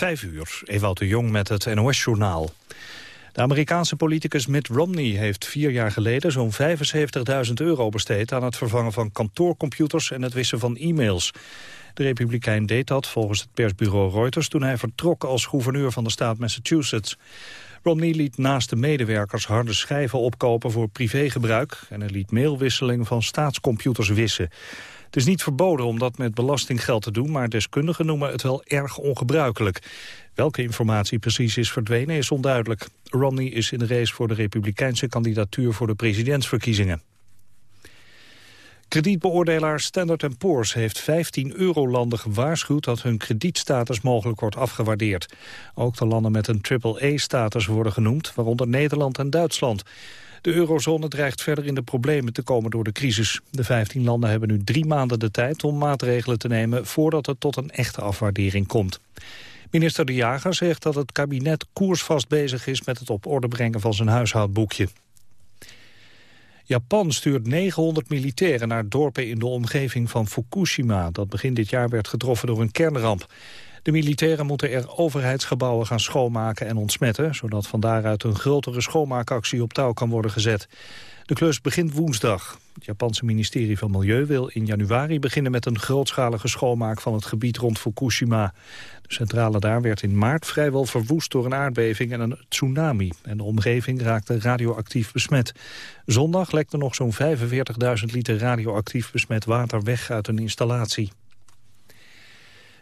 Vijf uur, Ewout de Jong met het NOS-journaal. De Amerikaanse politicus Mitt Romney heeft vier jaar geleden zo'n 75.000 euro besteed aan het vervangen van kantoorcomputers en het wissen van e-mails. De republikein deed dat volgens het persbureau Reuters toen hij vertrok als gouverneur van de staat Massachusetts. Romney liet naast de medewerkers harde schijven opkopen voor privégebruik en hij liet mailwisseling van staatscomputers wissen. Het is niet verboden om dat met belastinggeld te doen, maar deskundigen noemen het wel erg ongebruikelijk. Welke informatie precies is verdwenen is onduidelijk. Romney is in de race voor de republikeinse kandidatuur voor de presidentsverkiezingen. Kredietbeoordelaar Standard Poor's heeft 15 eurolanden gewaarschuwd dat hun kredietstatus mogelijk wordt afgewaardeerd. Ook de landen met een triple-A-status worden genoemd, waaronder Nederland en Duitsland. De eurozone dreigt verder in de problemen te komen door de crisis. De 15 landen hebben nu drie maanden de tijd om maatregelen te nemen voordat het tot een echte afwaardering komt. Minister De Jager zegt dat het kabinet koersvast bezig is met het op orde brengen van zijn huishoudboekje. Japan stuurt 900 militairen naar dorpen in de omgeving van Fukushima... dat begin dit jaar werd getroffen door een kernramp. De militairen moeten er overheidsgebouwen gaan schoonmaken en ontsmetten... zodat van daaruit een grotere schoonmaakactie op touw kan worden gezet. De klus begint woensdag. Het Japanse ministerie van Milieu wil in januari beginnen met een grootschalige schoonmaak van het gebied rond Fukushima. De centrale daar werd in maart vrijwel verwoest door een aardbeving en een tsunami. En de omgeving raakte radioactief besmet. Zondag lekte nog zo'n 45.000 liter radioactief besmet water weg uit een installatie.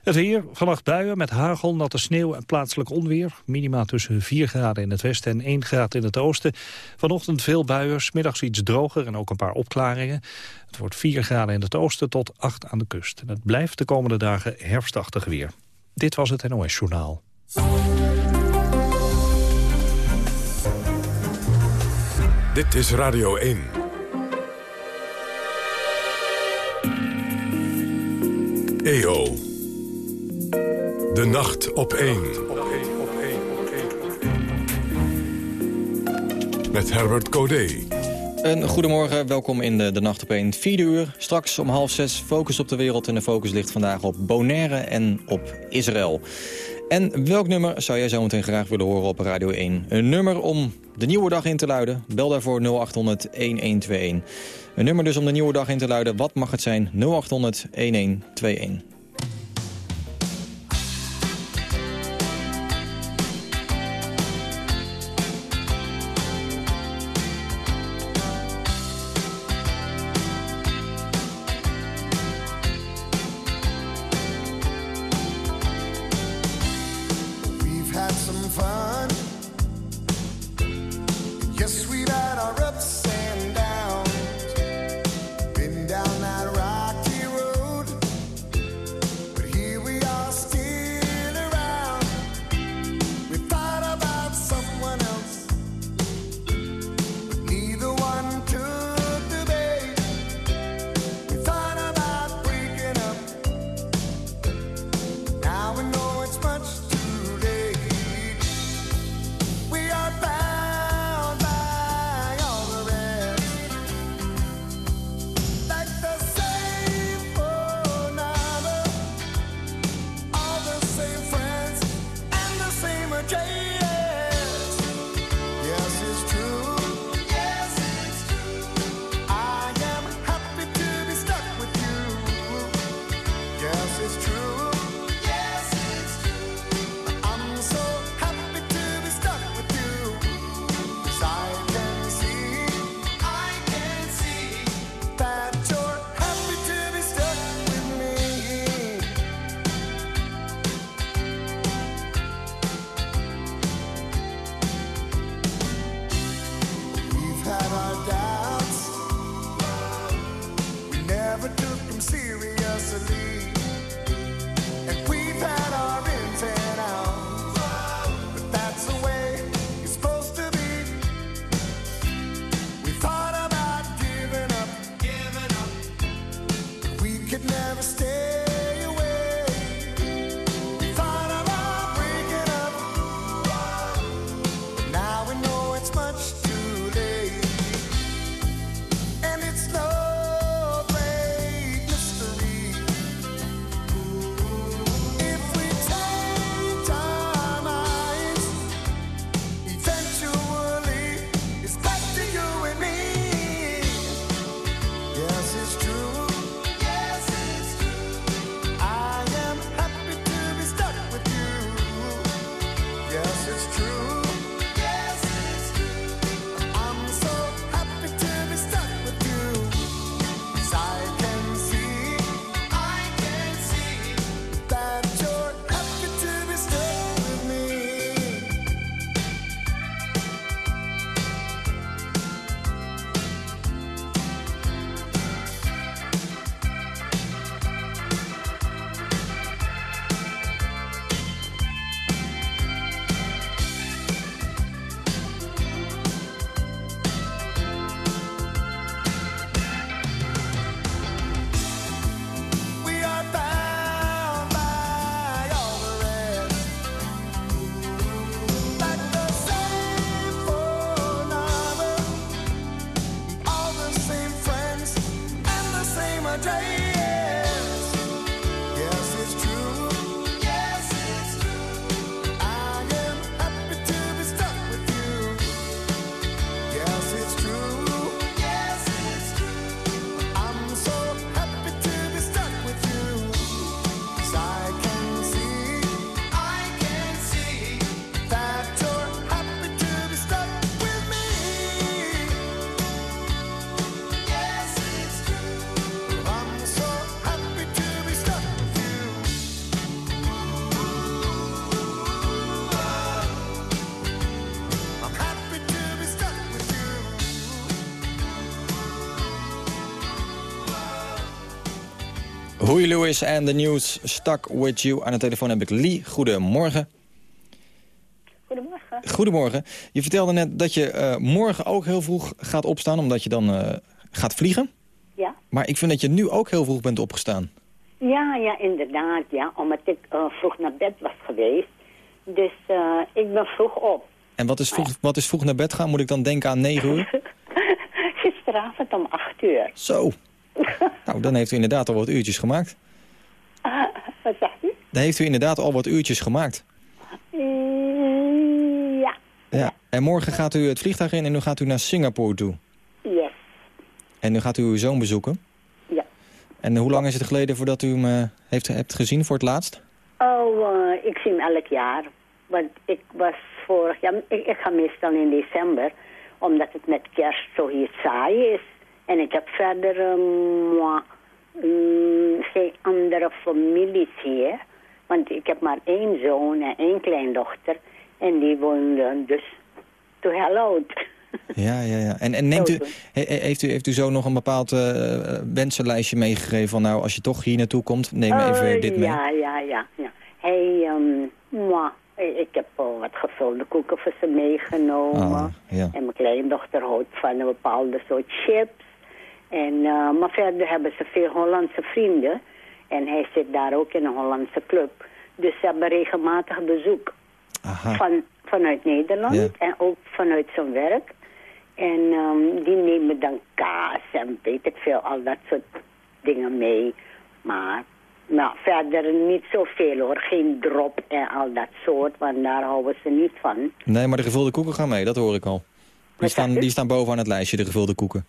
Het weer, vannacht buien met hagel, natte sneeuw en plaatselijk onweer. Minima tussen 4 graden in het westen en 1 graad in het oosten. Vanochtend veel buien, middags iets droger en ook een paar opklaringen. Het wordt 4 graden in het oosten tot 8 aan de kust. En het blijft de komende dagen herfstachtig weer. Dit was het NOS Journaal. Dit is Radio 1. EO. De nacht op 1. Met Herbert Codé. Een goedemorgen, welkom in de, de Nacht op 1. Vierde uur, straks om half zes, focus op de wereld. En de focus ligt vandaag op Bonaire en op Israël. En welk nummer zou jij zo meteen graag willen horen op Radio 1? Een nummer om de nieuwe dag in te luiden? Bel daarvoor 0800 1121. Een nummer dus om de nieuwe dag in te luiden. Wat mag het zijn? 0800 Huey Lewis en the News Stuck With You. Aan de telefoon heb ik Lee. Goedemorgen. Goedemorgen. Goedemorgen. Je vertelde net dat je uh, morgen ook heel vroeg gaat opstaan... omdat je dan uh, gaat vliegen. Ja. Maar ik vind dat je nu ook heel vroeg bent opgestaan. Ja, ja, inderdaad. Ja, omdat ik uh, vroeg naar bed was geweest. Dus ik ben vroeg op. En wat is, vroeg, wat is vroeg naar bed gaan? Moet ik dan denken aan 9 uur? Gisteravond om 8 uur. Zo. nou, dan heeft u inderdaad al wat uurtjes gemaakt. wat zegt u? Dan heeft u inderdaad al wat uurtjes gemaakt. ja. Ja. En morgen gaat u het vliegtuig in en nu gaat u naar Singapore toe. Yes. En nu gaat u uw zoon bezoeken? Ja. En hoe lang is het geleden voordat u hem uh, heeft, hebt gezien voor het laatst? Oh, uh, ik zie hem elk jaar. Want ik was vorig jaar... Ik, ik ga meestal in december, omdat het met kerst zo hier saai is. En ik heb verder um, um, geen andere families hier. Want ik heb maar één zoon en één kleindochter. En die woonden dus to hell out. Ja, ja, ja. En, en neemt u, he, heeft, u, heeft u zo nog een bepaald uh, wensenlijstje meegegeven van... nou, als je toch hier naartoe komt, neem uh, even dit mee? Ja, ja, ja. ja. Hij, um, moi, ik heb wat gevulde koeken voor ze meegenomen. Ah, ja. En mijn kleindochter houdt van een bepaalde soort chips. En, uh, maar verder hebben ze veel Hollandse vrienden. En hij zit daar ook in een Hollandse club. Dus ze hebben regelmatig bezoek. Aha. Van, vanuit Nederland Ja. en ook vanuit zijn werk. En um, die nemen dan kaas en weet ik veel, al dat soort dingen mee. Maar nou, verder niet zoveel hoor. Geen drop en al dat soort, want daar houden ze niet van. Nee, maar de gevulde koeken gaan mee, dat hoor ik al. Die staan, die staan bovenaan het lijstje, de gevulde koeken.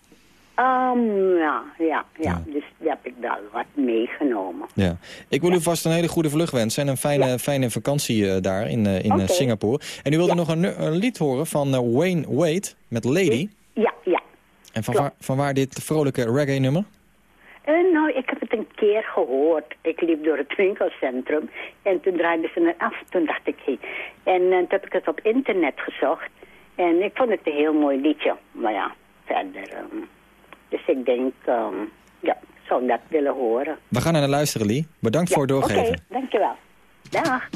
Um, ja, ja, ja, Ja. Dus daar heb ik wel wat meegenomen. Ja. Ik wil u vast een hele goede vlucht wensen en een fijne, fijne vakantie eh, daar in, eh, in eh. Singapore. En u wilde nog een, een lied horen van Wayne Wade met Lady. Ja, ja. En van waar, van waar dit vrolijke reggae-nummer? Nou, ik heb het een keer gehoord. Ik liep door het winkelcentrum en toen draaiden ze het af. Toen dacht ik, hé. En toen heb ik het op internet gezocht. En ik vond het een heel mooi liedje. Maar ja, verder. ehm, dus ik denk, ehm, ja, ik zou dat willen horen. We gaan naar luisteren, Lee. Bedankt Ja, voor het doorgeven. Oké, dankjewel. Dag.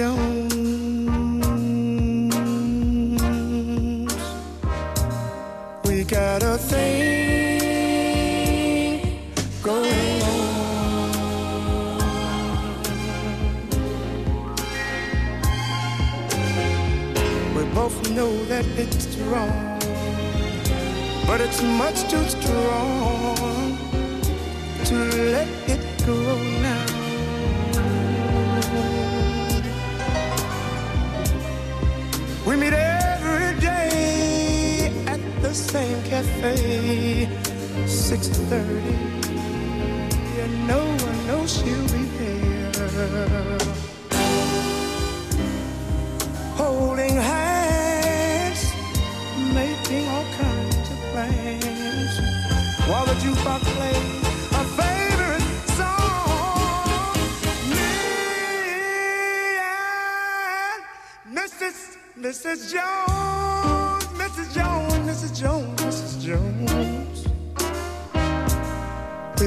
show.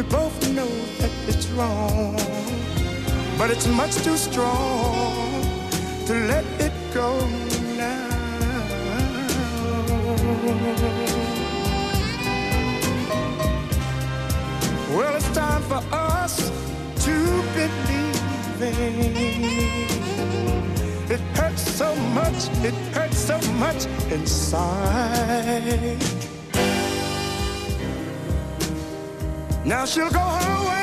We both know that it's wrong, but it's much too strong to let it go now. Well, it's time for us to believe. It hurts so much, it hurts so much inside. Now she'll go her way.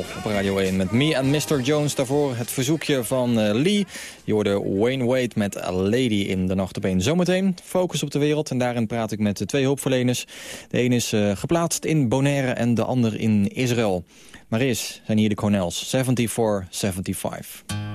Op Radio 1 met Me and Mr. Jones. Daarvoor het verzoekje van uh, Lee. Je hoorde Wayne Wade met A Lady in de Nacht op 1. Zometeen focus op de wereld en daarin praat ik met de twee hulpverleners. De een is uh, geplaatst in Bonaire en de ander in Israël. Maar eerst zijn hier de Cornels, 74-75.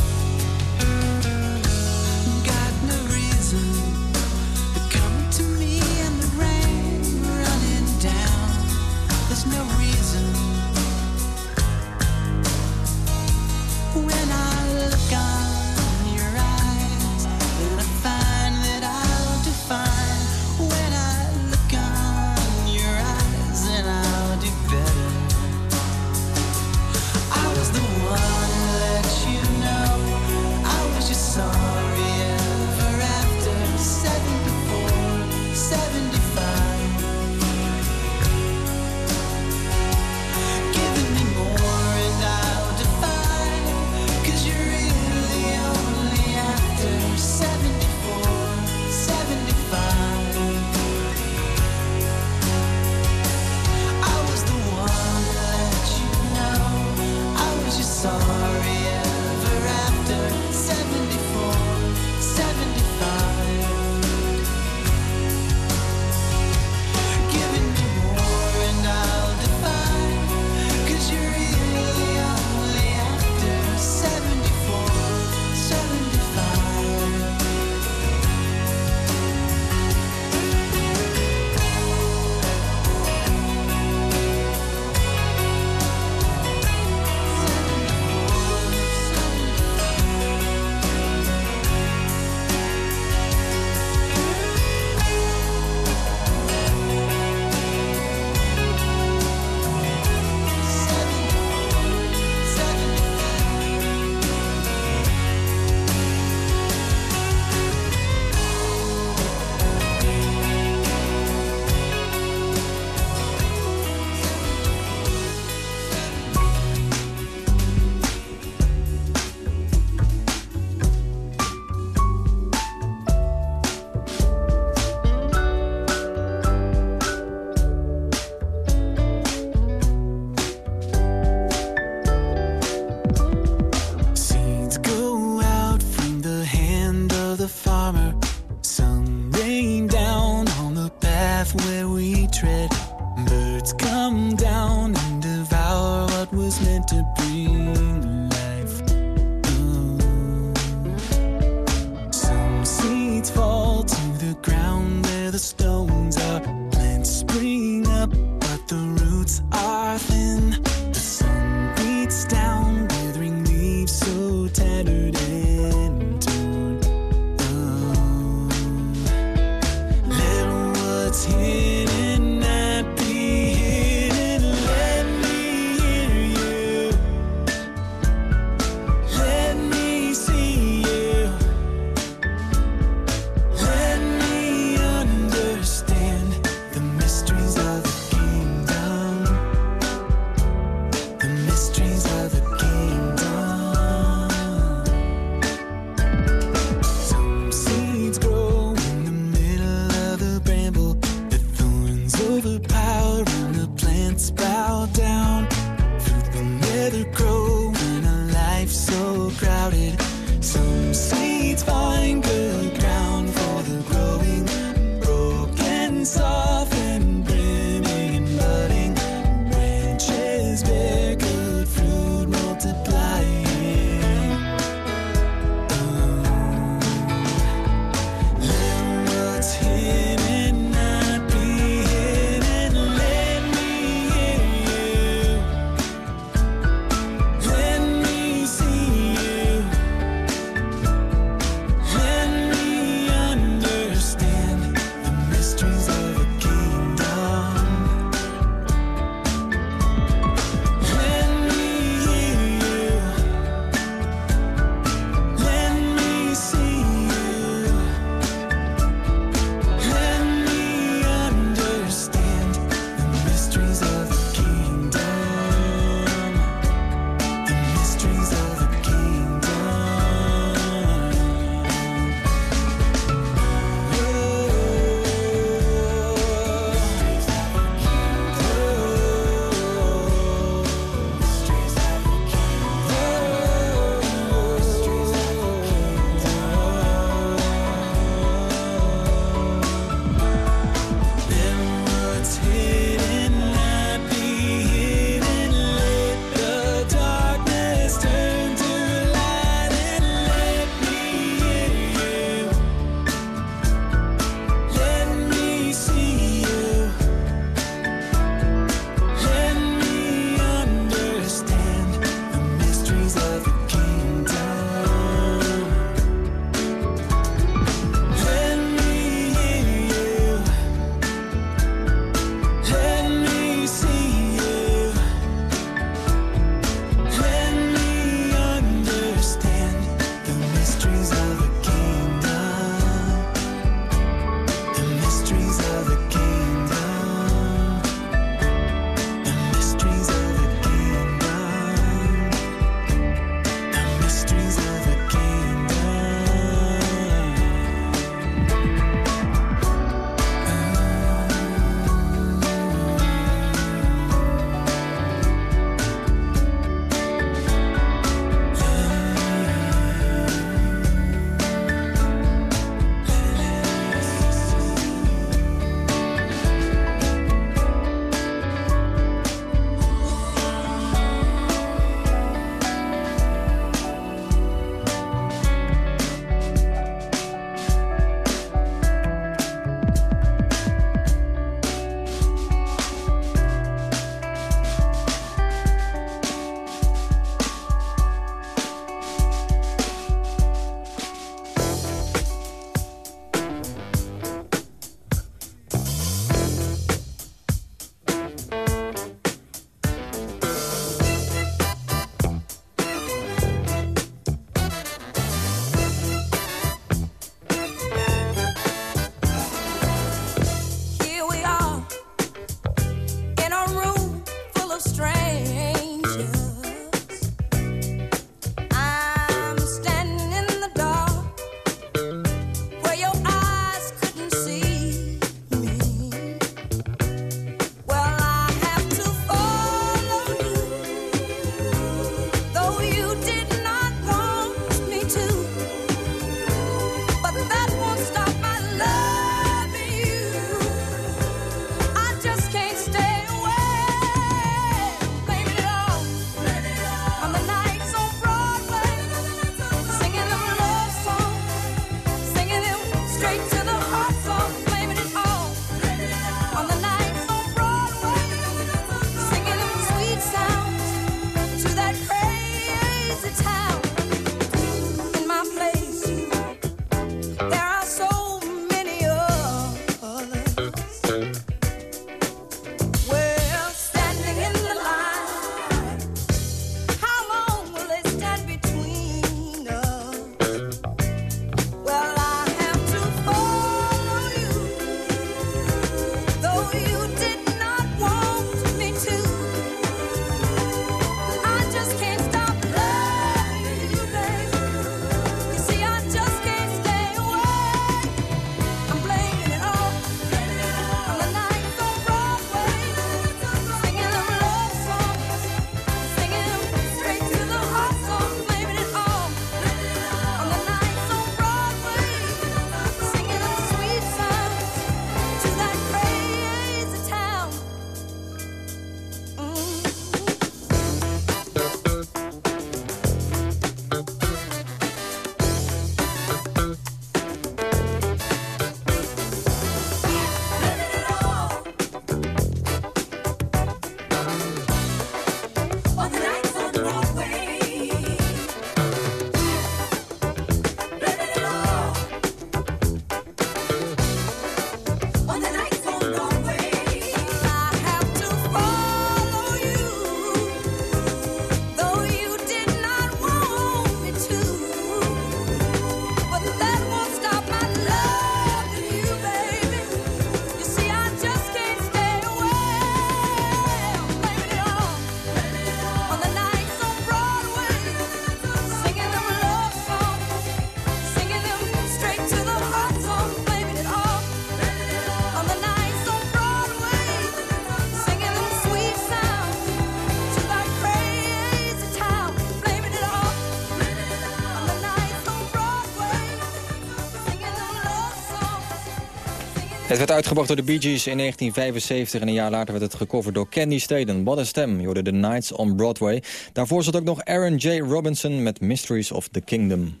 Het werd uitgebracht door de Bee Gees in 1975 en een jaar later werd het gecoverd door Candy Staden. What a Stem, je The Nights on Broadway. Daarvoor zat ook nog Aaron J. Robinson met Mysteries of the Kingdom.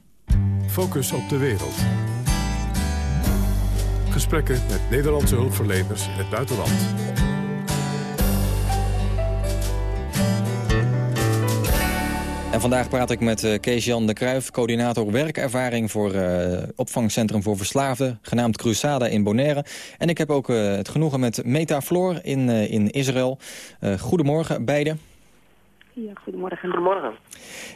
Focus op de wereld. Gesprekken met Nederlandse hulpverleners in het buitenland. En vandaag praat ik met eh, Kees-Jan de Kruijf, coördinator werkervaring voor eh, opvangcentrum voor verslaafden, genaamd Crusada in Bonaire. En ik heb ook eh, het genoegen met Metafloor in, in Israël. Goedemorgen beiden. Ja, goedemorgen. Goedemorgen.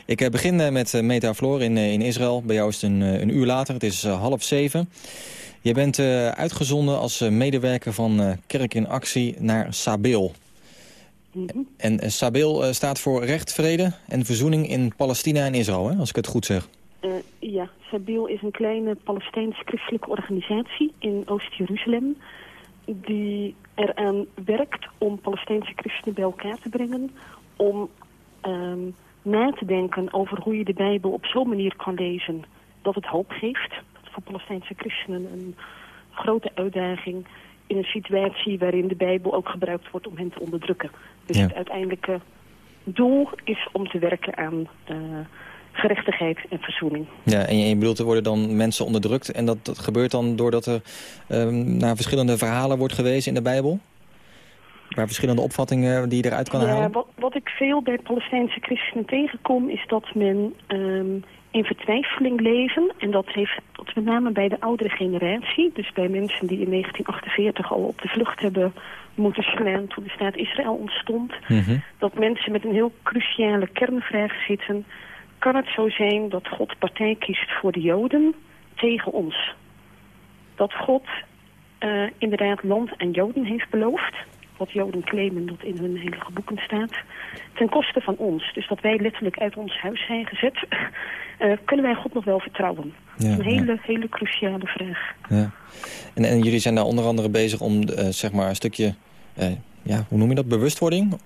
Ik begin met Metafloor in, in Israël. Bij jou is het een, een uur later, het is half zeven. Je bent uitgezonden als medewerker van Kerk in Actie naar Sabeel. En eh, Sabeel eh, staat voor recht, vrede en verzoening in Palestina en Israël, hè, als ik het goed zeg. Eh, ja, Sabil is een kleine Palestijns-christelijke organisatie in Oost-Jeruzalem... die eraan werkt om Palestijnse christenen bij elkaar te brengen... om ehm, na te denken over hoe je de Bijbel op zo'n manier kan lezen... dat het hoop geeft. Dat is voor Palestijnse christenen een grote uitdaging... in een situatie waarin de Bijbel ook gebruikt wordt om hen te onderdrukken. Dus Ja. het uiteindelijke doel is om te werken aan... eh, gerechtigheid en verzoening. Ja, en je, je bedoelt, er worden dan mensen onderdrukt... en dat, dat gebeurt dan doordat er ehm, naar verschillende verhalen wordt gewezen in de Bijbel? Waar verschillende opvattingen die je eruit kan ja, halen? wat, wat ik veel bij Palestijnse christenen tegenkom... is dat men ehm, in vertwijfeling leven. En dat heeft dat met name bij de oudere generatie. Dus bij mensen die in 1948 al op de vlucht hebben moeten slaan... toen de staat Israël ontstond. Mhm. Dat mensen met een heel cruciale kernvraag zitten. Kan het zo zijn dat God partij kiest voor de Joden tegen ons? Dat God eh, inderdaad land aan Joden heeft beloofd. Wat Joden claimen dat in hun heilige boeken staat. Ten koste van ons. Dus dat wij letterlijk uit ons huis zijn gezet. eh, kunnen wij God nog wel vertrouwen? Ja, een ja. hele, hele cruciale vraag. Ja. En, en jullie zijn daar onder andere bezig om eh, zeg maar een stukje, eh, ja, hoe noem je dat, bewustwording?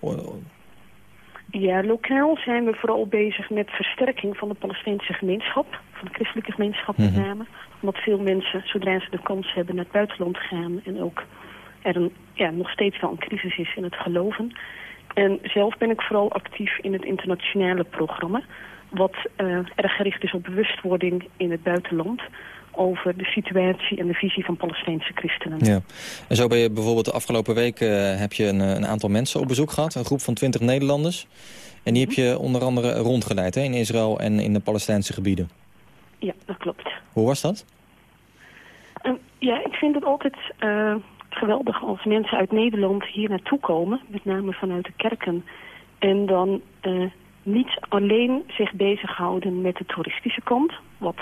Ja, lokaal zijn we vooral bezig met versterking van de Palestijnse gemeenschap. Van de christelijke gemeenschap met Mhm. name. Omdat veel mensen, zodra ze de kans hebben, naar het buitenland gaan. En ook er een, ja, nog steeds wel een crisis is in het geloven. En zelf ben ik vooral actief in het internationale programma. Wat eh, erg gericht is op bewustwording in het buitenland. Over de situatie en de visie van Palestijnse christenen. Ja. En zo ben je bijvoorbeeld de afgelopen week eh, heb je een, een aantal mensen op bezoek gehad. Een groep van 20 Nederlanders. En die heb je onder andere rondgeleid hè, in Israël en in de Palestijnse gebieden. Ja, dat klopt. Hoe was dat? Ehm, ja, ik vind het altijd eh, geweldig als mensen uit Nederland hier naartoe komen. Met name vanuit de kerken. En dan eh, niet alleen zich bezighouden met de toeristische kant. Wat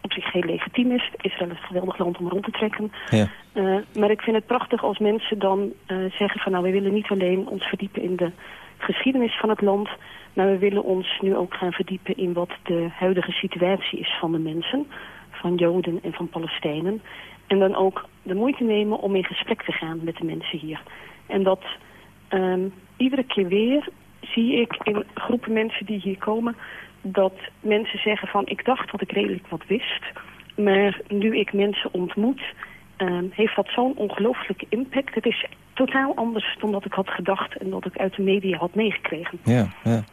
op zich heel legitiem is. Israël is een geweldig land om rond te trekken. Ja. Eh, maar ik vind het prachtig als mensen dan eh, zeggen van... nou, we willen niet alleen ons verdiepen in de geschiedenis van het land... maar we willen ons nu ook gaan verdiepen in wat de huidige situatie is van de mensen... van Joden en van Palestijnen. En dan ook de moeite nemen om in gesprek te gaan met de mensen hier. En dat ehm, iedere keer weer zie ik in groepen mensen die hier komen... dat mensen zeggen van ik dacht dat ik redelijk wat wist... maar nu ik mensen ontmoet ehm, heeft dat zo'n ongelooflijke impact. Het is totaal anders dan dat ik had gedacht en dat ik uit de media had meegekregen. Ja, ja.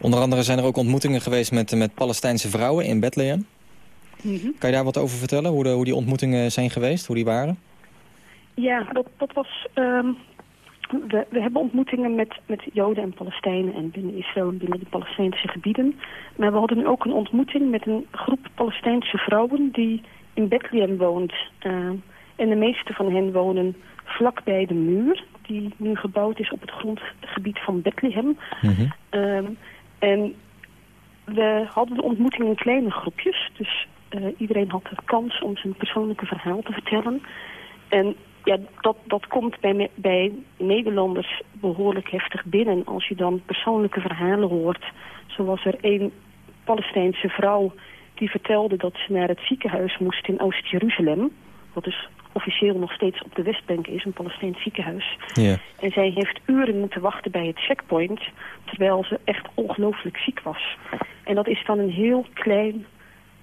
Onder andere zijn er ook ontmoetingen geweest met, met Palestijnse vrouwen in Bethlehem. Kan je daar wat over vertellen? Hoe, de, hoe die ontmoetingen zijn geweest? Hoe die waren? Ja, dat, dat was... ehm, we, we hebben ontmoetingen met, met Joden en Palestijnen en binnen Israël en binnen de Palestijnse gebieden. Maar we hadden nu ook een ontmoeting met een groep Palestijnse vrouwen die in Bethlehem woont. Ehm, en de meeste van hen wonen vlakbij de muur die nu gebouwd is op het grondgebied van Bethlehem. Ehm, en we hadden de ontmoeting in kleine groepjes. Dus iedereen had de kans om zijn persoonlijke verhaal te vertellen. En ja, dat, dat komt bij, bij Nederlanders behoorlijk heftig binnen. Als je dan persoonlijke verhalen hoort. Zo was er een Palestijnse vrouw die vertelde dat ze naar het ziekenhuis moest in Oost-Jeruzalem. Wat dus officieel nog steeds op de Westbank is, een Palestijns ziekenhuis. Ja. En zij heeft uren moeten wachten bij het checkpoint, terwijl ze echt ongelooflijk ziek was. En dat is dan een heel klein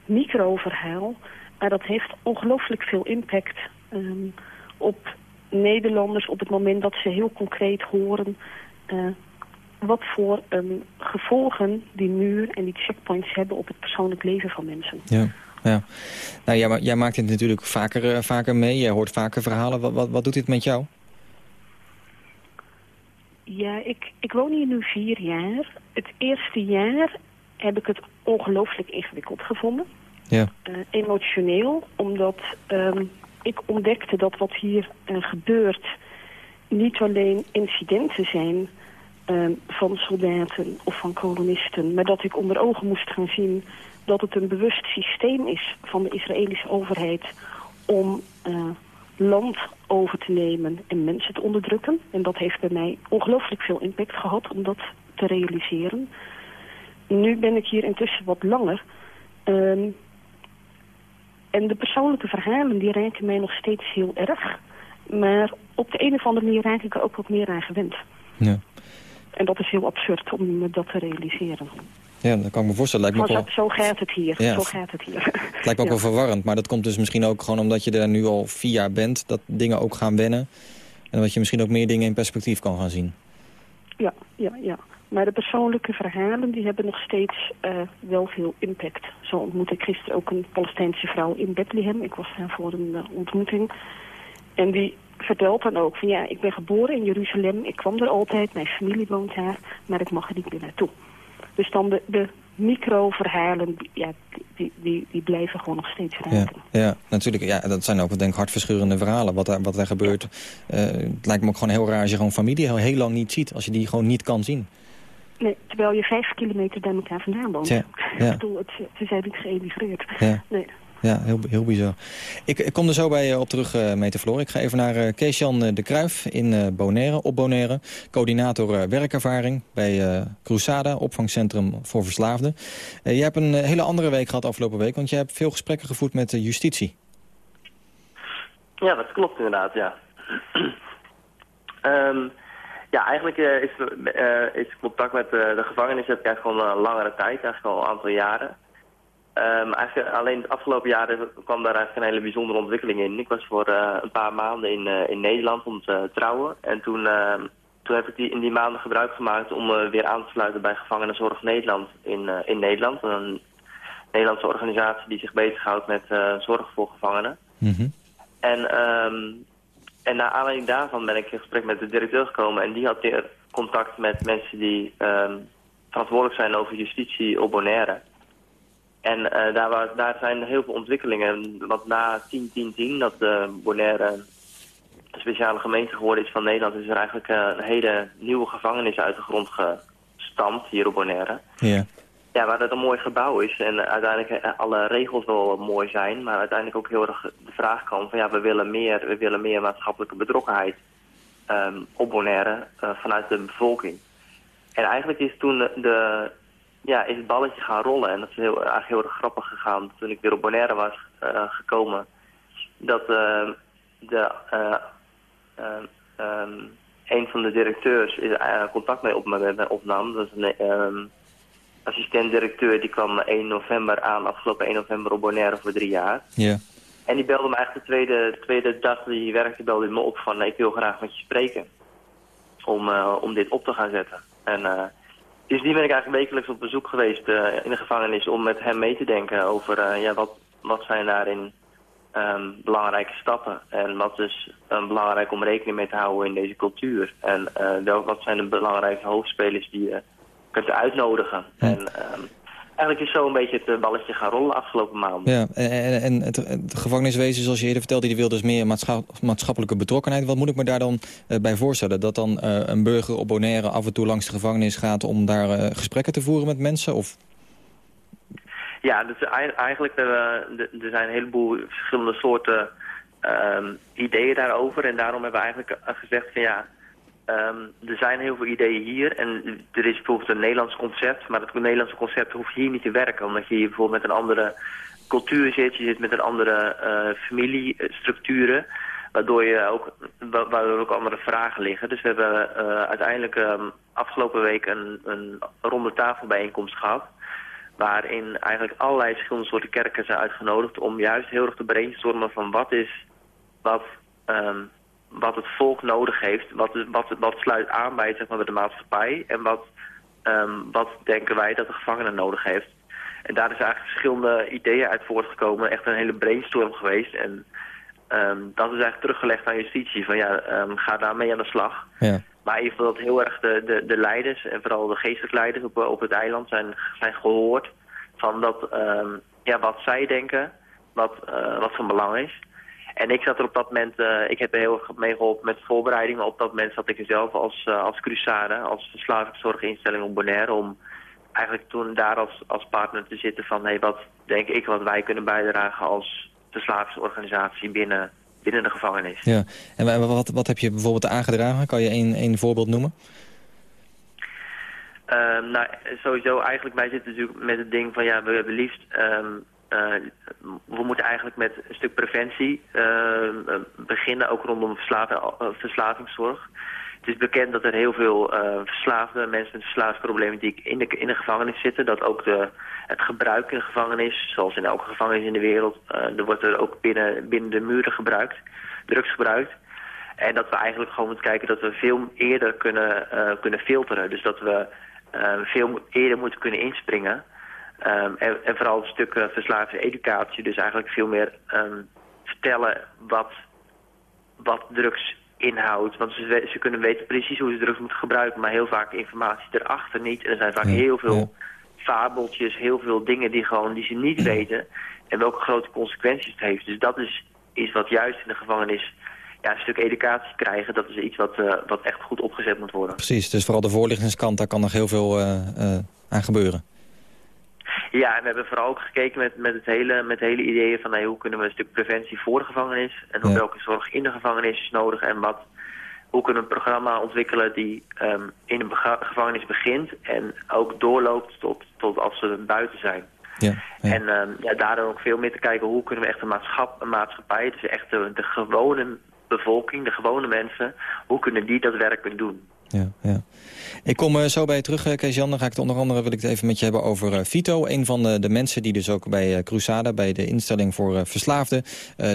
microverhaal, maar dat heeft ongelooflijk veel impact. ehm, op Nederlanders op het moment dat ze heel concreet horen eh, wat voor um, gevolgen die muur en die checkpoints hebben op het persoonlijk leven van mensen. Ja. Ja. Nou, jij, jij maakt dit natuurlijk vaker, uh, vaker mee. Jij hoort vaker verhalen. Wat, wat, wat doet dit met jou? Ja, ik, ik woon hier nu vier jaar. Het eerste jaar heb ik het ongelooflijk ingewikkeld gevonden. Ja. Uh, emotioneel, omdat um, ik ontdekte dat wat hier uh, gebeurt niet alleen incidenten zijn uh, van soldaten of van kolonisten, maar dat ik onder ogen moest gaan zien dat het een bewust systeem is van de Israëlische overheid om uh, land over te nemen en mensen te onderdrukken. En dat heeft bij mij ongelooflijk veel impact gehad om dat te realiseren. Nu ben ik hier intussen wat langer. Um, en de persoonlijke verhalen die raken mij nog steeds heel erg. Maar op de een of andere manier raak ik er ook wat meer aan gewend. Ja. En dat is heel absurd om dat te realiseren. Ja, dat kan ik me voorstellen. Lijkt me maar wel... zo, gaat het hier. Ja. Zo gaat het hier. Het lijkt me ook wel verwarrend, maar dat komt dus misschien ook gewoon omdat je er nu al vier jaar bent. Dat dingen ook gaan wennen. En dat je misschien ook meer dingen in perspectief kan gaan zien. Ja, ja, ja. Maar de persoonlijke verhalen die hebben nog steeds uh, wel veel impact. Zo ontmoette ik gisteren ook een Palestijnse vrouw in Bethlehem. Ik was daar voor een uh, ontmoeting. En die vertelt dan ook van ja, ik ben geboren in Jeruzalem. Ik kwam er altijd, mijn familie woont daar, maar ik mag er niet meer naartoe. Dus dan de, de microverhalen, ja, die, die, die blijven gewoon nog steeds raken. Ja, ja, natuurlijk. Ja, dat zijn ook denk ik hartverscheurende verhalen wat er, wat er gebeurt. Uh, het lijkt me ook gewoon heel raar als je gewoon familie heel, heel lang niet ziet. Als je die gewoon niet kan zien. Nee, terwijl je vijf kilometer bij elkaar vandaan woont. Ja, ja. Ik bedoel, het, ze zijn niet geëmigreerd. Ja. Nee. Ja, heel, heel bizar. Ik, ik kom er zo bij je op terug, uh, Meter Ik ga even naar uh, Kees-Jan de Kruif in uh, Bonaire, op Bonaire. Coördinator werkervaring bij Crusada, opvangcentrum voor verslaafden. jij hebt een hele andere week gehad afgelopen week, want je hebt veel gesprekken gevoerd met de justitie. Ja, dat klopt inderdaad, ja. um, ja, eigenlijk uh, is, uh, is contact met uh, de gevangenis heb ik eigenlijk al een langere tijd, eigenlijk al een aantal jaren. Um, eigenlijk alleen de afgelopen jaren kwam daar eigenlijk een hele bijzondere ontwikkeling in. Ik was voor een paar maanden in, in Nederland om te trouwen. En toen, ehm, toen heb ik die, in die maanden gebruik gemaakt om weer aan te sluiten bij Gevangenenzorg Nederland in, in Nederland. Een Nederlandse organisatie die zich bezighoudt met zorg voor gevangenen. Mm -hmm. En... Um, en naar aanleiding daarvan ben ik in gesprek met de directeur gekomen. En die had weer contact met mensen die um, verantwoordelijk zijn over justitie op Bonaire. En uh, daar, was, daar zijn heel veel ontwikkelingen. Want na 10-10-10, dat uh, Bonaire een speciale gemeente geworden is van Nederland... is er eigenlijk uh, een hele nieuwe gevangenis uit de grond gestampt hier op Bonaire. Ja. Ja, waar het een mooi gebouw is en uiteindelijk alle regels wel mooi zijn, maar uiteindelijk ook heel erg de vraag kwam van ja, we willen meer, we willen meer maatschappelijke betrokkenheid um, op Bonaire uh, vanuit de bevolking. En eigenlijk is toen de, ja, is het balletje gaan rollen en dat is heel, eigenlijk heel erg grappig gegaan toen ik weer op Bonaire was uh, gekomen, dat uh, de, um, een van de directeurs contact mee op me opnam, dat is een assistent-directeur die kwam 1 november aan, afgelopen 1 november op Bonaire voor drie jaar. Ja. En die belde me eigenlijk de tweede, tweede dag die hij werkte, belde hij me op van ik wil graag met je spreken. Om, uh, om dit op te gaan zetten. En uh, dus die ben ik eigenlijk wekelijks op bezoek geweest uh, in de gevangenis om met hem mee te denken over ja, wat, wat zijn daarin um, belangrijke stappen. En wat is um, belangrijk om rekening mee te houden in deze cultuur. En wel, wat zijn de belangrijke hoofdspelers die kunt uitnodigen. Ja. En um, eigenlijk is zo een beetje het balletje gaan rollen de afgelopen maanden. Ja, en, en het, het gevangeniswezen, zoals je eerder vertelde, die wil dus meer maatscha maatschappelijke betrokkenheid. Wat moet ik me daar dan uh, bij voorstellen? Dat dan uh, een burger op Bonaire af en toe langs de gevangenis gaat om daar uh, gesprekken te voeren met mensen? Of... Ja, dus eigenlijk er, er zijn een heleboel verschillende soorten um, ideeën daarover. En daarom hebben we eigenlijk gezegd van ja, Um, er zijn heel veel ideeën hier en er is bijvoorbeeld een Nederlands concept, maar het Nederlandse concept hoeft hier niet te werken, omdat je hier bijvoorbeeld met een andere cultuur zit, je zit met een andere uh, familiestructuren, waardoor je ook, waardoor ook andere vragen liggen. Dus we hebben uh, uiteindelijk um, afgelopen week een, een ronde tafelbijeenkomst gehad, waarin eigenlijk allerlei verschillende soorten kerken zijn uitgenodigd om juist heel erg te brainstormen van wat is, wat ehm, wat het volk nodig heeft. Wat, wat, wat sluit aan bij, zeg maar, bij de maatschappij. En wat, ehm, wat denken wij dat de gevangene nodig heeft. En daar is eigenlijk verschillende ideeën uit voortgekomen. Echt een hele brainstorm geweest. En ehm, dat is eigenlijk teruggelegd aan justitie. Van ja, ehm, ga daarmee aan de slag. Ja. Maar even dat heel erg de, de, de leiders en vooral de geestelijke leiders op, op het eiland zijn, zijn gehoord. Van dat, ja, wat zij denken, wat, eh, wat van belang is. En ik zat er op dat moment, eh, ik heb er heel erg mee geholpen met voorbereidingen. Op dat moment zat ik er zelf als, uh, als crusade, als verslavingszorginstelling op Bonaire... om eigenlijk toen daar als, als partner te zitten van... hé, wat denk ik wat wij kunnen bijdragen als verslavingsorganisatie binnen, binnen de gevangenis. Ja. En wa- wat, wat heb je bijvoorbeeld aangedragen? Kan je één, één voorbeeld noemen? Ehm, nou, sowieso eigenlijk, wij zitten natuurlijk met het ding van ja, we hebben liefst... ehm, eh, we moeten eigenlijk met een stuk preventie eh, beginnen, ook rondom eh, verslavingszorg. Het is bekend dat er heel veel eh, verslaafde mensen met verslavingsproblematiek in de, in de gevangenis zitten. Dat ook de, het gebruik in de gevangenis, zoals in elke gevangenis in de wereld, eh, er wordt er ook binnen, binnen de muren gebruikt, drugs gebruikt. En dat we eigenlijk gewoon moeten kijken dat we veel eerder kunnen, eh, kunnen filteren. Dus dat we eh, veel eerder moeten kunnen inspringen. Ehm, en, en vooral een stuk uh, verslavingseducatie. Dus eigenlijk veel meer ehm, vertellen wat, wat drugs inhoudt. Want ze, ze kunnen weten precies hoe ze drugs moeten gebruiken. Maar heel vaak informatie erachter niet. En er zijn vaak Ja, heel veel ja. fabeltjes, heel veel dingen die, gewoon, die ze niet weten. En welke grote consequenties het heeft. Dus dat is iets wat juist in de gevangenis ja, een stuk educatie krijgen. Dat is iets wat, eh, wat echt goed opgezet moet worden. Precies, dus vooral de voorlichtingskant, daar kan nog heel veel eh, eh, aan gebeuren. Ja, en we hebben vooral ook gekeken met, met, het hele, met hele ideeën van hey, hoe kunnen we een stuk preventie voor de gevangenis en Ja. welke zorg in de gevangenis is nodig en wat, hoe kunnen we een programma ontwikkelen die ehm, in de bega- gevangenis begint en ook doorloopt tot, tot als ze buiten zijn. Ja, ja. En ehm, ja, daardoor ook veel meer te kijken hoe kunnen we echt een, maatschap, een maatschappij, dus echt de, de gewone bevolking, de gewone mensen, hoe kunnen die dat werk kunnen doen? Ja, ja. Ik kom eh, zo bij je terug, eh, Kees-Jan. Dan ga ik het onder andere wil ik het even met je hebben over eh, Vito. Een van de, de mensen die dus ook bij eh, Crusade, bij de instelling voor verslaafden,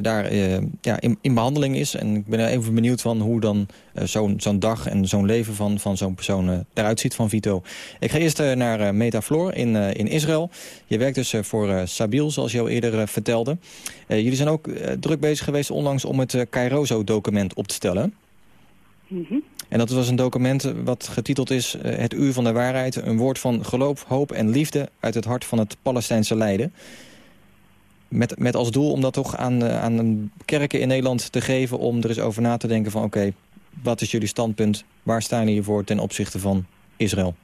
daar ja, in, in behandeling is. En ik ben even benieuwd van hoe dan zo'n zo'n dag en zo'n leven van, van zo'n persoon eruit ziet van Vito. Ik ga eerst naar Metafloor in, in Israël. Je werkt dus voor Sabil, zoals je al eerder vertelde. Jullie zijn ook druk bezig geweest onlangs om het eh, Cairoso-document op te stellen. Mhm. En dat was een document wat getiteld is... eh, Het uur van de waarheid, een woord van geloof, hoop en liefde... uit het hart van het Palestijnse lijden. Met, met als doel om dat toch aan, eh, aan kerken in Nederland te geven... om er eens over na te denken van... oké, wat is jullie standpunt? Waar staan jullie voor ten opzichte van Israël?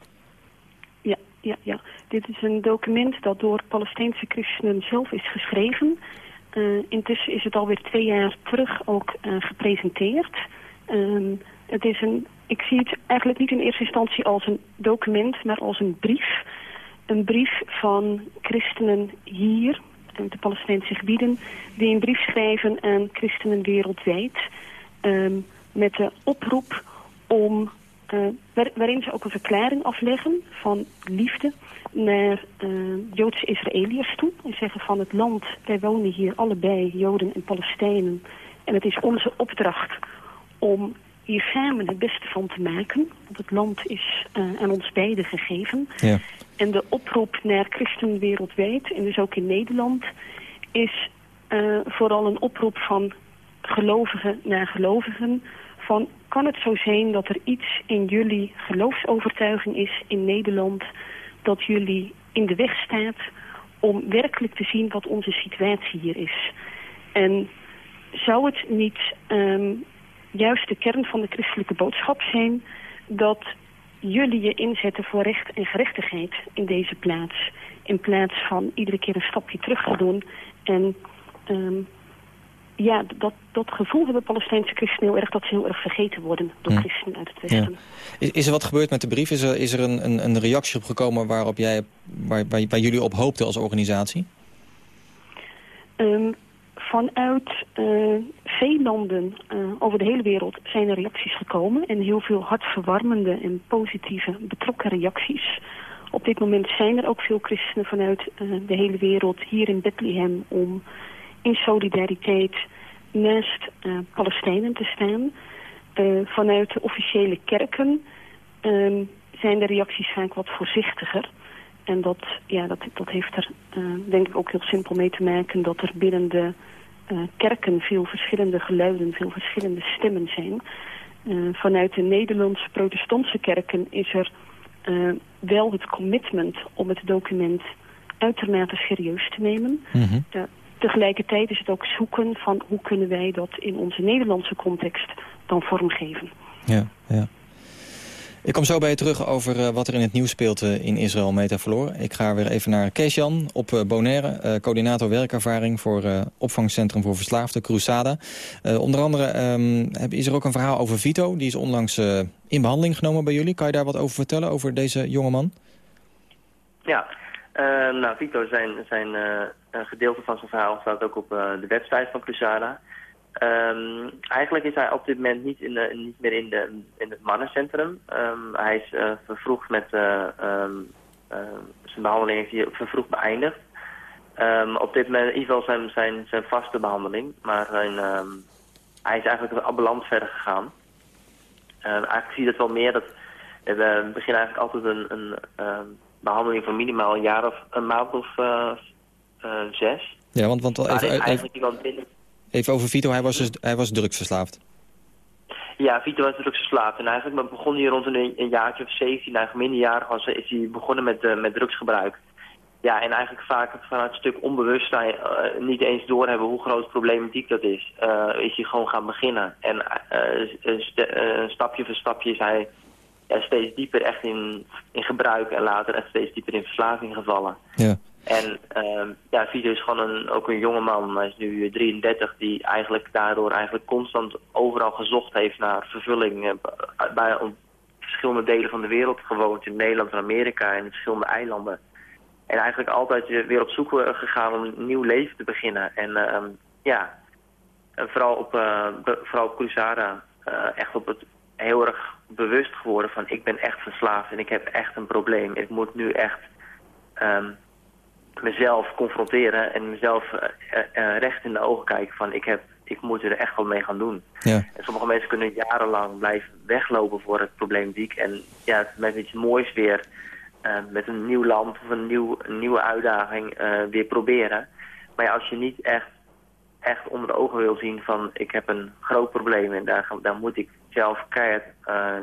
Ja, ja, ja. Dit is een document dat door Palestijnse christenen zelf is geschreven. Eh, intussen is het alweer twee jaar terug ook gepresenteerd. Ehm, het is een, ik zie het eigenlijk niet in eerste instantie als een document, maar als een brief. Een brief van christenen hier, in de Palestijnse gebieden, die een brief schrijven aan christenen wereldwijd. ehm, met de oproep om eh, waar- waarin ze ook een verklaring afleggen van liefde naar eh, Joodse Israëliërs toe. En zeggen van het land, wij wonen hier allebei, Joden en Palestijnen. En het is onze opdracht om hier samen het beste van te maken. Want het land is eh, aan ons beiden gegeven. Ja. En de oproep naar christenen wereldwijd, en dus ook in Nederland, is eh, vooral een oproep van gelovigen naar gelovigen. Van kan het zo zijn dat er iets in jullie geloofsovertuiging is in Nederland dat jullie in de weg staat om werkelijk te zien wat onze situatie hier is. En zou het niet ehm, juist de kern van de christelijke boodschap zijn dat jullie je inzetten voor recht en gerechtigheid in deze plaats. In plaats van iedere keer een stapje terug te doen. En ehm, ja, dat, dat gevoel hebben Palestijnse christenen heel erg dat ze heel erg vergeten worden door Hm. christenen uit het Westen. Is, is er wat gebeurd met de brief? Is er, is er een, een, een reactie op gekomen waarop jij, waar, waar, waar jullie op hoopten als organisatie? Ehm, vanuit eh, veel eh, over de hele wereld zijn er reacties gekomen. En heel veel hartverwarmende en positieve betrokken reacties. Op dit moment zijn er ook veel christenen vanuit eh, de hele wereld hier in Bethlehem om in solidariteit naast Palestijnen te staan. Vanuit de officiële kerken ehm, zijn de reacties vaak wat voorzichtiger. En dat, ja, dat, dat heeft er denk ik ook heel simpel mee te maken dat er binnen de kerken veel verschillende geluiden, veel verschillende stemmen zijn. Eh, vanuit de Nederlandse protestantse kerken is er eh, wel het commitment om het document uitermate serieus te nemen. Mhm. Eh, tegelijkertijd is het ook zoeken van hoe kunnen wij dat in onze Nederlandse context dan vormgeven. Ja, ja. Ik kom zo bij je terug over eh, wat er in het nieuws speelt eh, in Israël Metafloor. Ik ga weer even naar Kees-Jan op eh, Bonaire, coördinator werkervaring voor opvangcentrum voor verslaafden, Crusada. Onder andere ehm, is er ook een verhaal over Vito, die is onlangs in behandeling genomen bij jullie. Kan je daar wat over vertellen, over deze jongeman? Ja, nou Victor, zijn, zijn een gedeelte van zijn verhaal staat ook op de website van Cruzada. Ehm, eigenlijk is hij op dit moment niet, in de, niet meer in, de, in het mannencentrum. Ehm, hij is eh, vervroegd met eh, ehm, eh, zijn behandeling heeft hij vervroegd beëindigd. Op dit moment in ieder geval zijn, zijn, zijn vaste behandeling, maar zijn, hij is eigenlijk ambulant verder gegaan. Eigenlijk zie je het wel meer dat we beginnen eigenlijk altijd een, een behandeling van minimaal een jaar of een maand of zes. Ja, want, want wel is even, eigenlijk iemand binnen. Even over Vito, hij was, dus, hij was drugsverslaafd. Ja, Vito was drugsverslaafd. En eigenlijk begon hij rond een, een jaartje of 17, eigenlijk minderjarig was, is hij begonnen met, eh, met drugsgebruik. Ja, en eigenlijk vaak vanuit een stuk onbewustzijn, eh, niet eens doorhebben hoe groot problematiek dat is, eh, is hij gewoon gaan beginnen. En een st- stapje voor stapje is hij ja, steeds dieper echt in, in gebruik en later echt steeds dieper in verslaving gevallen. Ja. En ehm, ja, Vito is gewoon een, ook een jonge man, hij is nu 33, die eigenlijk daardoor eigenlijk constant overal gezocht heeft naar vervulling. eh, bij op verschillende delen van de wereld gewoond, in Nederland en Amerika en in verschillende eilanden. En eigenlijk altijd weer op zoek eh, gegaan om een nieuw leven te beginnen. En ehm, ja, vooral op, eh, vooral op Cruzada eh, echt op het heel erg bewust geworden van ik ben echt verslaafd en ik heb echt een probleem. Ik moet nu echt ehm, mezelf confronteren en mezelf eh, eh, eh, recht in de ogen kijken van ik, heb, ik moet er echt wat mee gaan doen. Ja. En sommige mensen kunnen jarenlang blijven weglopen voor het problematiek en ja, met iets moois weer met een nieuw land of een, nieuw, een nieuwe uitdaging weer proberen. Maar ja, als je niet echt, echt onder de ogen wil zien van ik heb een groot probleem en daar, daar moet ik zelf keihard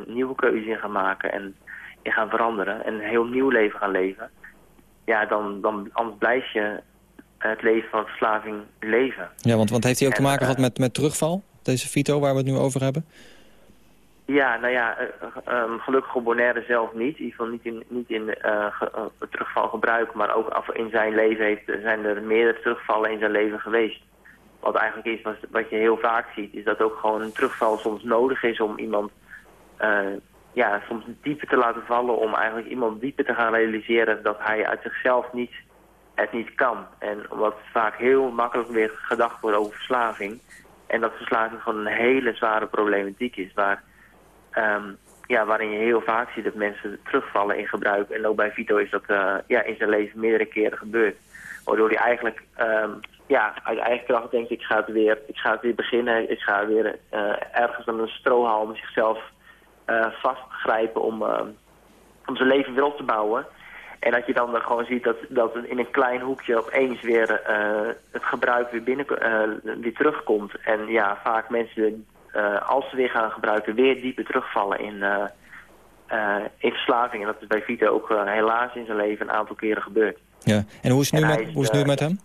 nieuwe keuzes in gaan maken en in gaan veranderen en een heel nieuw leven gaan leven. Ja, dan, dan anders blijf je het leven van verslaving leven. Ja, want, want heeft hij ook te En, maken eh, gehad met, met terugval? Deze Vito, waar we het nu over hebben? Ja, nou ja, eh, eh, ehm, gelukkig op Bonaire zelf niet. In ieder geval niet in, niet in eh, ge- maar ook af, in zijn leven heeft, zijn er meerdere terugvallen in zijn leven geweest. Wat eigenlijk is, wat, wat je heel vaak ziet, is dat ook gewoon een terugval soms nodig is om iemand ja, soms dieper te laten vallen. Om eigenlijk iemand dieper te gaan realiseren dat hij uit zichzelf niet, het niet kan. En omdat vaak heel makkelijk weer gedacht wordt over verslaving. En dat verslaving gewoon een hele zware problematiek is. Waar Ehm, ja, waarin je heel vaak ziet dat mensen terugvallen in gebruik. En ook bij Vito is dat eh, ja, in zijn leven meerdere keren gebeurd. Waardoor hij eigenlijk ehm, ja, uit eigen kracht denkt, ik ga het weer, ik ga het weer beginnen. Ik ga weer eh, ergens aan een strohalm zichzelf vastgrijpen om, ehm, om zijn leven weer op te bouwen. En dat je dan gewoon ziet dat, dat in een klein hoekje opeens weer eh, het gebruik weer, binnen, eh, weer terugkomt. En ja, vaak mensen, eh, als ze weer gaan gebruiken, weer dieper terugvallen in, eh, eh, in verslaving. En dat is bij Vito ook eh, helaas in zijn leven een aantal keren gebeurd. Ja. En hoe is het nu, met, is, hoe is het nu eh, met hem?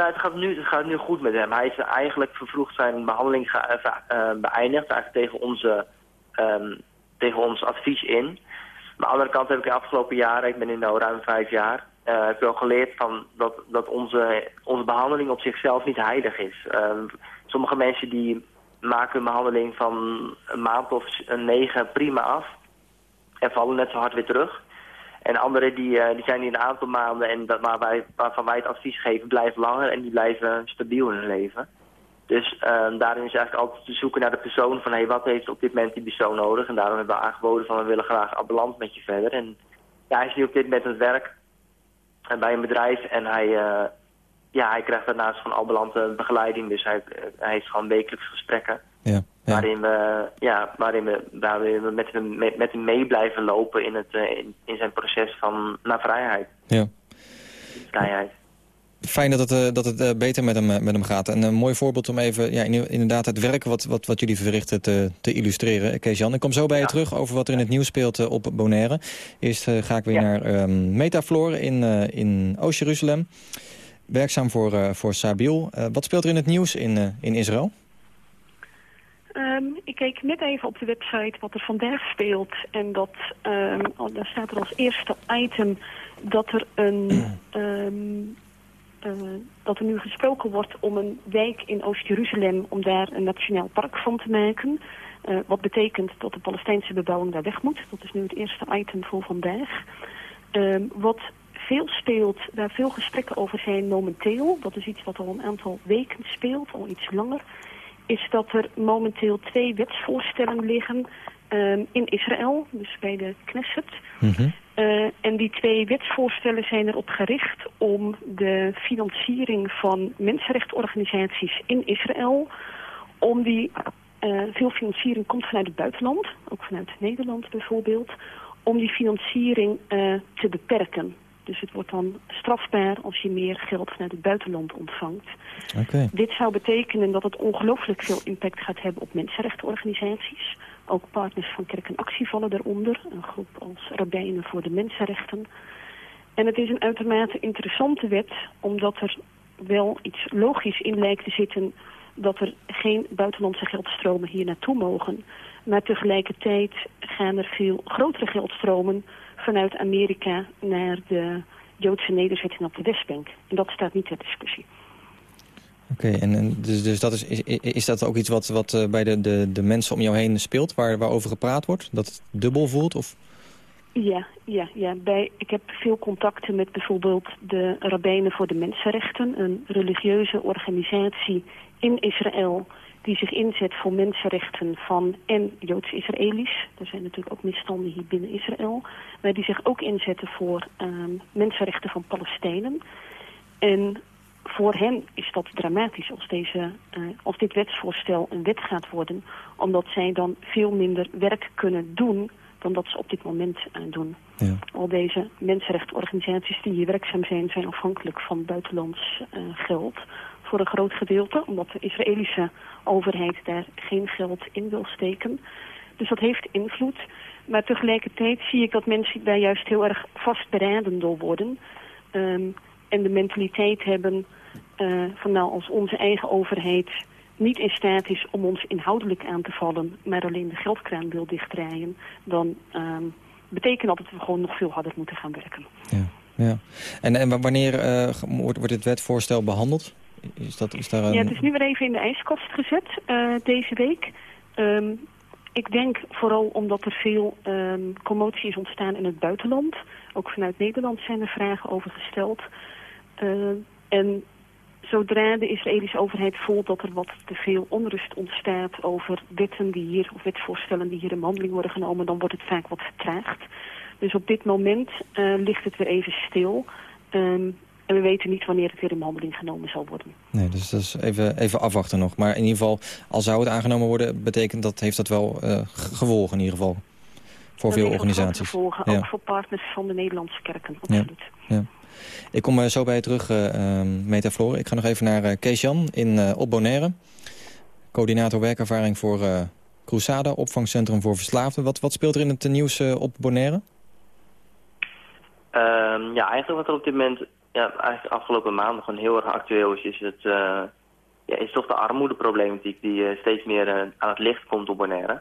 Nou, het gaat, nu, het gaat nu goed met hem. Hij is eigenlijk vervroegd zijn behandeling ge- eh, eh, beëindigd. Eigenlijk tegen, onze, ehm, tegen ons advies in. Maar aan de andere kant heb ik de afgelopen jaren, ik ben nu ruim vijf jaar, eh, heb wel geleerd van dat, dat onze, onze behandeling op zichzelf niet heilig is. Ehm, sommige mensen die maken een behandeling van een maand of een negen prima af. En vallen net zo hard weer terug. En anderen die, eh, die zijn hier een aantal maanden en dat, waar wij, waarvan wij het advies geven blijven langer en die blijven stabiel in hun leven. Dus eh, daarin is eigenlijk altijd te zoeken naar de persoon van hey, wat heeft op dit moment die persoon nodig. En daarom hebben we aangeboden van we willen graag ambulant met je verder. En ja, hij is nu op dit moment aan het werk en bij een bedrijf en hij, eh, ja, hij krijgt daarnaast van ambulante begeleiding. Dus hij, hij heeft gewoon wekelijks gesprekken. Ja, ja. Waarin we, ja, waarin we, waarin we met, hem, met, met hem mee blijven lopen in, het, eh, in, in zijn proces van naar vrijheid. ja. vrijheid. Fijn dat het, eh, dat het eh, beter met hem, met hem gaat. En een mooi voorbeeld om even ja, in- inderdaad het werk wat, wat, wat jullie verrichten te, te illustreren. Kees-Jan, ik kom zo bij je terug over wat er in het nieuws speelt op Bonaire. Eerst ga ik weer Ja. naar ehm Metafloor in, in Oost-Jeruzalem. Werkzaam voor, eh, voor Sabil. Eh, wat speelt er in het nieuws in, eh, in Israël? Ehm, ik keek net even op de website wat er vandaag speelt. En dat, ehm, oh, daar staat er als eerste item dat er, een, ehm, eh, dat er nu gesproken wordt om een wijk in Oost-Jeruzalem... om daar een nationaal park van te maken. Wat betekent dat de Palestijnse bebouwing daar weg moet. Dat is nu het eerste item voor vandaag. Wat veel speelt, waar veel gesprekken over zijn momenteel... dat is iets wat al een aantal weken speelt, al iets langer is dat er momenteel twee wetsvoorstellen liggen ehm, in Israël, dus bij de Knesset. Eh, en die twee wetsvoorstellen zijn erop gericht om de financiering van mensenrechtenorganisaties in Israël, om die, eh, veel financiering komt vanuit het buitenland, ook vanuit Nederland bijvoorbeeld, om die financiering eh, te beperken. Dus het wordt dan strafbaar als je meer geld vanuit het buitenland ontvangt. Dit zou betekenen dat het ongelooflijk veel impact gaat hebben op mensenrechtenorganisaties. Ook partners van Kerk en Actie vallen daaronder. Een groep als Rabbijnen voor de Mensenrechten. En het is een uitermate interessante wet, omdat er wel iets logisch in lijkt te zitten dat er geen buitenlandse geldstromen hier naartoe mogen. Maar tegelijkertijd gaan er veel grotere geldstromen vanuit Amerika naar de Joodse nederzetting op de Westbank. En dat staat niet ter discussie. Oké, en, en dus, dus dat is, is, is dat ook iets wat, wat eh, bij de, de, de mensen om jou heen speelt, waar, waarover gepraat wordt? Dat het dubbel voelt? Of? Ja, ja, ja. Bij, ik heb veel contacten met bijvoorbeeld de Rabbijnen voor de Mensenrechten, een religieuze organisatie in Israël die zich inzet voor mensenrechten van en Joods-Israëli's. Er zijn natuurlijk ook misstanden hier binnen Israël, maar die zich ook inzetten voor ehm, mensenrechten van Palestijnen. En voor hen is dat dramatisch als, deze, eh, als dit wetsvoorstel een wet gaat worden, omdat zij dan veel minder werk kunnen doen dan dat ze op dit moment eh, doen. Ja. Al deze mensenrechtenorganisaties die hier werkzaam zijn, zijn afhankelijk van buitenlands eh, geld voor een groot gedeelte, omdat de Israëlische overheid daar geen geld in wil steken. Dus dat heeft invloed. Maar tegelijkertijd zie ik dat mensen daar juist heel erg vastberaden door worden. Ehm, en de mentaliteit hebben eh, van nou als onze eigen overheid niet in staat is om ons inhoudelijk aan te vallen, maar alleen de geldkraan wil dichtdraaien, dan ehm, betekent dat dat we gewoon nog veel harder moeten gaan werken. Ja, ja. En, en wa- wanneer eh, wordt dit wetvoorstel behandeld? Is, dat, is daar. Ja, het is nu weer even in de ijskast gezet eh, deze week. Ehm, ik denk vooral omdat er veel ehm, commotie is ontstaan in het buitenland. Ook vanuit Nederland zijn er vragen over gesteld. Eh, en zodra de Israëlische overheid voelt dat er wat te veel onrust ontstaat over wetten die hier, of wetsvoorstellen die hier in behandeling worden genomen, dan wordt het vaak wat vertraagd. Dus op dit moment eh, ligt het weer even stil. Ehm, en we weten niet wanneer het weer in behandeling genomen zal worden. Nee, dus dat is even, even afwachten nog. Maar in ieder geval, al zou het aangenomen worden... betekent dat, heeft dat wel eh, ge- gevolgen in ieder geval. Voor veel organisaties. Gevolgen, Ja. Ook voor partners van de Nederlandse kerken, absoluut. Ja. Ik kom eh, zo bij je terug, eh ehm, Metaflore. Ik ga nog even naar eh, Kees-Jan in, eh, op Bonaire. Coördinator werkervaring voor eh Crusade, opvangcentrum voor verslaafden. Wat, wat speelt er in het nieuws eh, op Bonaire? Ehm, ja, eigenlijk wat er op dit moment, ja, eigenlijk afgelopen maanden gewoon heel erg actueel is, is, het, eh, ja, is toch de armoedeproblematiek die eh, steeds meer eh, aan het licht komt op Bonaire.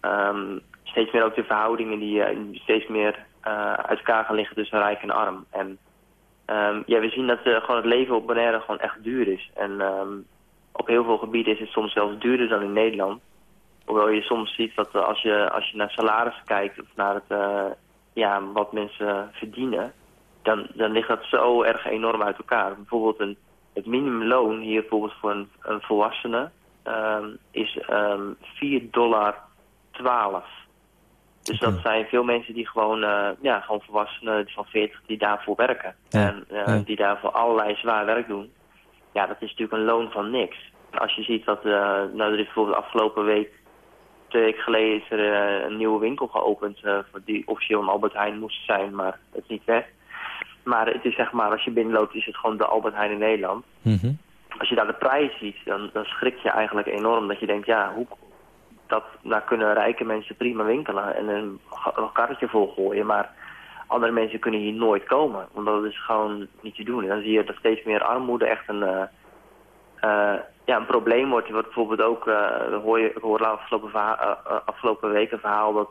Ehm, steeds meer ook de verhoudingen die steeds meer uit elkaar gaan liggen tussen rijk en arm. En ehm, ja, we zien dat gewoon het leven op Bonaire gewoon echt duur is. En ehm, op heel veel gebieden is het soms zelfs duurder dan in Nederland. Hoewel je soms ziet dat als je, als je naar salarissen kijkt of naar het, ja, wat mensen verdienen, dan, dan ligt dat zo erg enorm uit elkaar. Bijvoorbeeld een, het minimumloon hier bijvoorbeeld voor een, een volwassene ehm, is ehm 4 dollar 12. Dus dat zijn veel mensen die gewoon, eh, ja, gewoon volwassenen van 40 die daarvoor werken. Ja. En eh, Ja. die daarvoor allerlei zwaar werk doen. Ja, dat is natuurlijk een loon van niks. Als je ziet dat, eh, nou er is bijvoorbeeld afgelopen week, twee weken geleden is er een nieuwe winkel geopend. voor die officieel een Albert Heijn moest zijn, maar het is niet weg. Maar het is zeg maar, als je binnenloopt is het gewoon de Albert Heijn in Nederland Mhm. als je daar de prijs ziet, dan, dan schrik je eigenlijk enorm. Dat je denkt, ja, hoe, dat, daar kunnen rijke mensen prima winkelen en een, een karretje vol gooien. Maar andere mensen kunnen hier nooit komen, want dat is gewoon niet te doen. En dan zie je dat steeds meer armoede echt een, eh, eh, ja, een probleem wordt. Wordt bijvoorbeeld ook, eh hoor je, ik hoorde afgelopen, afgelopen week een verhaal dat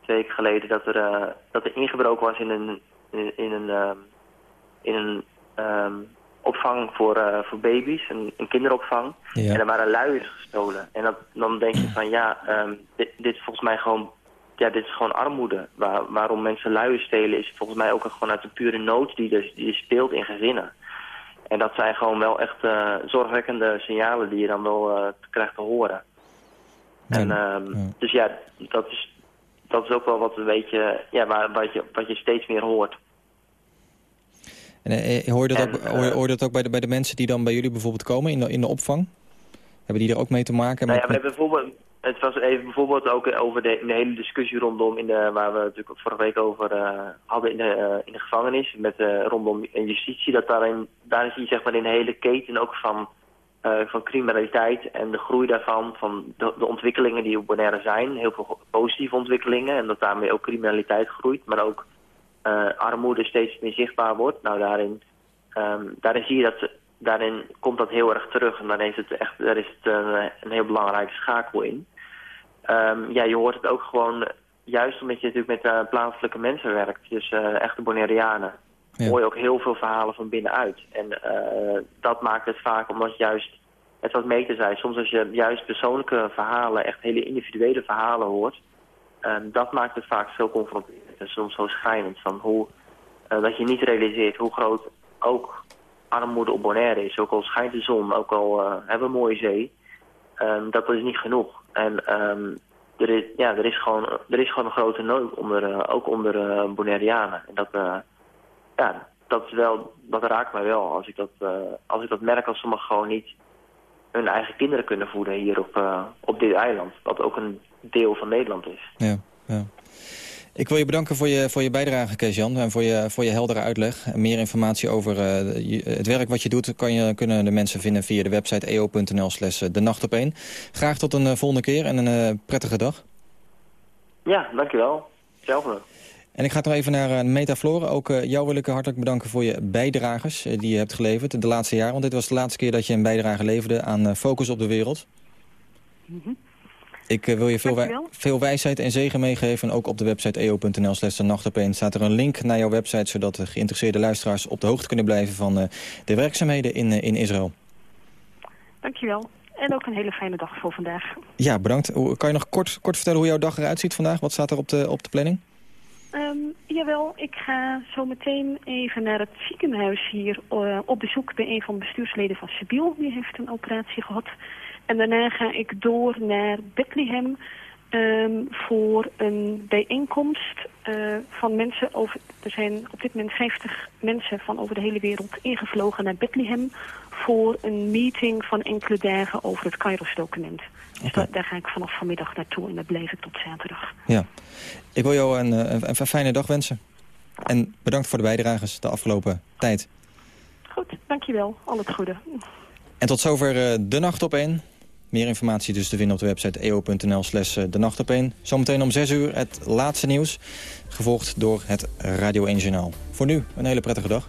twee weken geleden dat er, dat er ingebroken was in een, in, een, ehm, in een ehm, opvang voor, eh, voor baby's, een, een kinderopvang. Ja. En er waren luiers gestolen. En dat, dan denk je van ja, ehm, dit, dit is volgens mij gewoon, ja, dit is gewoon armoede. Waar, waarom mensen luiers stelen is volgens mij ook gewoon uit de pure nood die, dus, die speelt in gezinnen. En dat zijn gewoon wel echt eh, zorgwekkende signalen die je dan wel eh, krijgt te horen. En, ja. Dus ja, dat is, dat is ook wel wat een beetje, ja, waar, wat, je, wat je steeds meer hoort. En, eh, hoor, je dat En, ook, hoor, eh, hoor dat ook bij de, bij de mensen die dan bij jullie bijvoorbeeld komen in de, in de opvang? Hebben die er ook mee te maken? Nou met, ja, we hebben bijvoorbeeld, het was even bijvoorbeeld ook over de, de hele discussie rondom, in de, waar we natuurlijk ook vorige week over eh, hadden in de, eh, in de gevangenis, met, eh, rondom justitie, dat daarin, daar zie je zeg maar in de hele keten ook van, eh, van criminaliteit en de groei daarvan, van de, ontwikkelingen die op Bonaire zijn, heel veel positieve ontwikkelingen en dat daarmee ook criminaliteit groeit, maar ook eh, armoede steeds meer zichtbaar wordt. Nou, daarin, ehm, daarin zie je dat, daarin komt dat heel erg terug. En daar is het echt, daar is het een, een heel belangrijke schakel in. Ehm, ja, je hoort het ook gewoon, juist omdat je natuurlijk met eh, plaatselijke mensen werkt, dus eh, echte Bonaireanen. Hoor je ook heel veel verhalen van binnenuit. En eh, dat maakt het vaak, omdat juist, het wat mee te zijn, soms als je juist persoonlijke verhalen, echt hele individuele verhalen hoort, Ehm, dat maakt het vaak zo confronterend en soms zo schijnend. Van hoe, eh, dat je niet realiseert hoe groot ook armoede op Bonaire is. Ook al schijnt de zon, ook al eh, hebben we een mooie zee. ehm, dat is niet genoeg. En ehm, er, is, ja, er, is gewoon, er is gewoon een grote nood, onder, ook onder Bonaireanen. En dat, ja, dat, is wel, dat raakt mij wel als ik dat, eh, als ik dat merk als sommigen gewoon niet hun eigen kinderen kunnen voeden hier op, eh, op dit eiland. Wat ook een deel van Nederland is. Ja, ja. Ik wil je bedanken voor je, voor je bijdrage, Kees-Jan, en voor je, voor je heldere uitleg. En meer informatie over eh, het werk wat je doet... Kan je, kunnen de mensen vinden via de website eo.nl slash de nacht op één. Graag tot een volgende keer en een prettige dag. Ja, dankjewel. Hetzelfde. En ik ga nog even naar uh, Metaflore. Ook eh, jou wil ik hartelijk bedanken voor je bijdrages eh, die je hebt geleverd de laatste jaren. Want dit was de laatste keer dat je een bijdrage leverde aan eh, Focus op de Wereld. Ik eh, wil je veel, wij- veel wijsheid en zegen meegeven. En ook op de website eo.nl slash de nacht opeen staat er een link naar jouw website... zodat de geïnteresseerde luisteraars op de hoogte kunnen blijven van eh, de werkzaamheden in, eh, in Israël. Dankjewel. En ook een hele fijne dag voor vandaag. Ja, bedankt. Kan je nog kort, kort vertellen hoe jouw dag eruit ziet vandaag? Wat staat er op de, op de planning? Ehm, jawel, ik ga zo meteen even naar het ziekenhuis hier eh, op bezoek bij een van de bestuursleden van Sibiel. Die heeft een operatie gehad. En daarna ga ik door naar Bethlehem ehm, voor een bijeenkomst eh, van mensen over... Er zijn op dit moment 50 mensen van over de hele wereld ingevlogen naar Bethlehem... voor een meeting van enkele dagen over het Kairos-document. Dus daar ga ik vanaf vanmiddag naartoe en daar blijf ik tot zaterdag. Ja. Ik wil jou een, eh, een, een fijne dag wensen. En bedankt voor de bijdrages de afgelopen tijd. Goed, dankjewel. Al het goede. En tot zover eh, de nacht op 1. Meer informatie dus te vinden op de website eo.nl slash eh, de nacht op 1. Zometeen om 6 uur het laatste nieuws. Gevolgd door het Radio 1 Journaal. Voor nu een hele prettige dag.